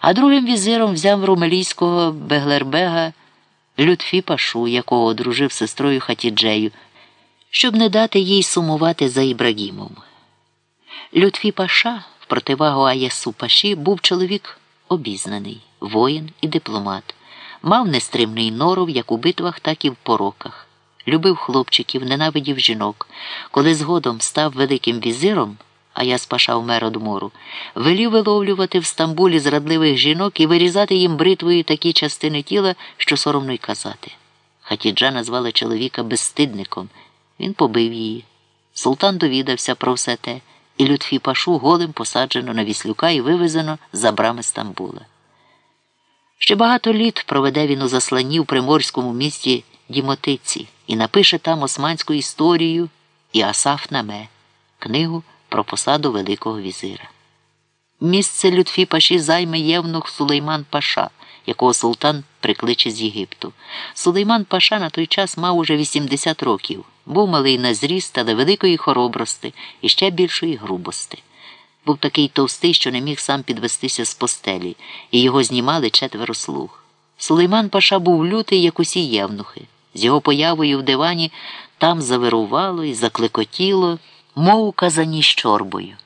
А другим візиром взяв румелійського Беглербега Лютфі Пашу, якого одружив сестрою Хатіджею, щоб не дати їй сумувати за Ібрагімом. Лютфі Паша, в противагу Аясу Паші, був чоловік обізнаний, воїн і дипломат, мав нестримний норов як у битвах, так і в пороках, любив хлопчиків, ненавидів жінок. Коли згодом став великим візиром, а я спашав меродмору, велів виловлювати в Стамбулі зрадливих жінок і вирізати їм бритвою такі частини тіла, що соромно й казати. Хатіджа назвала чоловіка безстидником. Він побив її. Султан довідався про все те, і Лютфі Пашу голим посаджено на віслюка і вивезено за брами Стамбула. Ще багато літ проведе він у засланні в приморському місті Дімотиці і напише там османську історію і Асаф Наме, книгу про посаду Великого візира. Місце Лютфі Паші займе євнух Сулейман Паша, якого султан прикличе з Єгипту. Сулейман Паша на той час мав уже 80 років, був малий на зріст, але великої хоробрости і ще більшої грубости. Був такий товстий, що не міг сам підвестися з постелі, і його знімали четверо слуг. Сулейман Паша був лютий, як усі євнухи. З його появою в дивані там завирувало і заклекотіло, мов у казані з чорбою.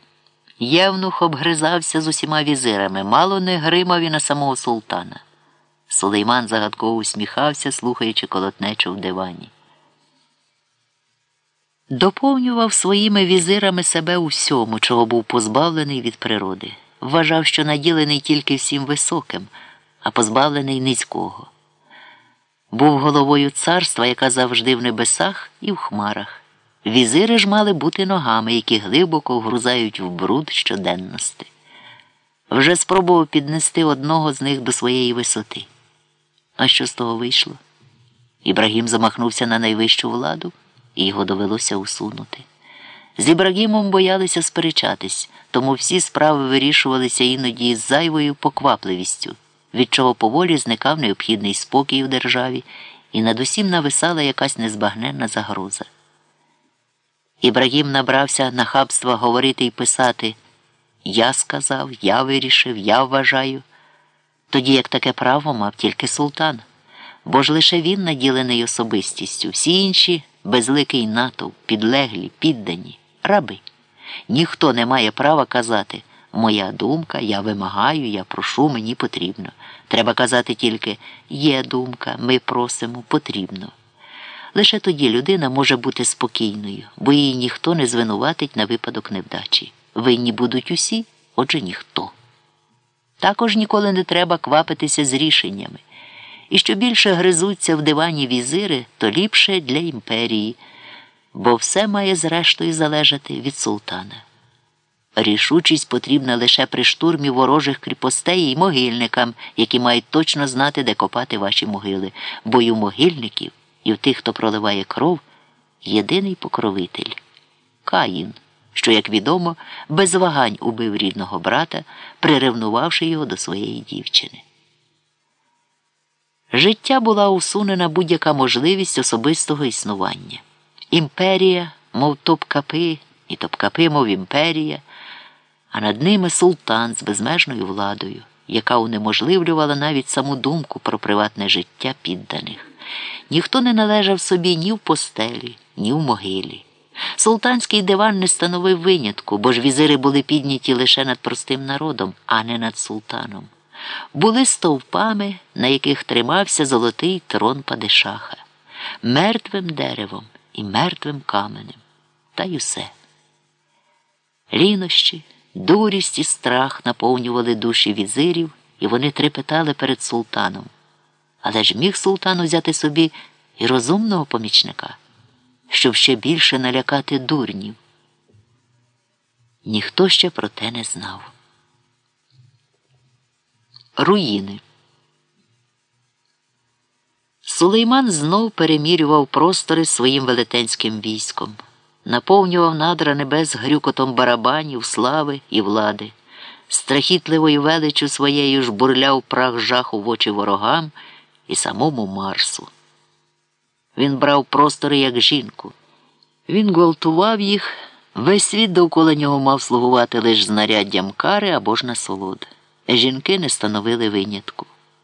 Євнух обгризався з усіма візирами, мало не гримав на самого султана. Сулейман загадково усміхався, слухаючи колотнечу в дивані. Доповнював своїми візирами себе усьому, чого був позбавлений від природи. Вважав, що наділений тільки всім високим, а позбавлений низького. Був головою царства, яка завжди в небесах і в хмарах. Візири ж мали бути ногами, які глибоко вгрузають в бруд щоденності. Вже спробував піднести одного з них до своєї висоти. А що з того вийшло? Ібрагім замахнувся на найвищу владу, і його довелося усунути. З Ібрагімом боялися сперечатись, тому всі справи вирішувалися іноді з зайвою поквапливістю, від чого поволі зникав необхідний спокій у державі, і над усім нависала якась незбагненна загроза. Ібрагім набрався нахабства говорити і писати Я сказав, я вирішив, я вважаю. Тоді як таке право мав тільки султан, бо ж лише він наділений особистістю, всі інші безликий натовп, підлеглі, піддані, раби. Ніхто не має права казати Моя думка, я вимагаю, я прошу, мені потрібно. Треба казати тільки Є думка, ми просимо, потрібно. Лише тоді людина може бути спокійною, бо її ніхто не звинуватить на випадок невдачі. Винні будуть усі, отже ніхто. Також ніколи не треба квапитися з рішеннями. І що більше гризуться в дивані візири, то ліпше для імперії, бо все має зрештою залежати від султана. Рішучість потрібна лише при штурмі ворожих кріпостей і могильникам, які мають точно знати, де копати ваші могили, бо й у могильників і в тих, хто проливає кров, єдиний покровитель Каїн, що, як відомо, без вагань убив рідного брата, приревнувавши його до своєї дівчини. Життя була усунена будь-яка можливість особистого існування. Імперія, мов топкапи, і топкапи, мов імперія, а над ними султан з безмежною владою, яка унеможливлювала навіть саму думку про приватне життя підданих. Ніхто не належав собі ні в постелі, ні в могилі. Султанський диван не становив винятку, бо ж візири були підняті лише над простим народом, а не над султаном. Були стовпами, на яких тримався золотий трон падишаха, мертвим деревом і мертвим каменем. Та й усе. Лінощі, дурість і страх наповнювали душі візирів, і вони трепетали перед султаном. Але ж міг султан взяти собі і розумного помічника, щоб ще більше налякати дурнів. Ніхто ще про те не знав. Руїни. Сулейман знов перемірював простори своїм велетенським військом, наповнював надра небес грюкотом барабанів, слави і влади, страхітливою величю своєю ж бурляв прах жаху в очі ворогам і самому Марсу. Він брав простори як жінку. Він гвалтував їх, весь світ довкола нього мав слугувати лише знаряддям кари або ж насолод. Жінки не становили винятку.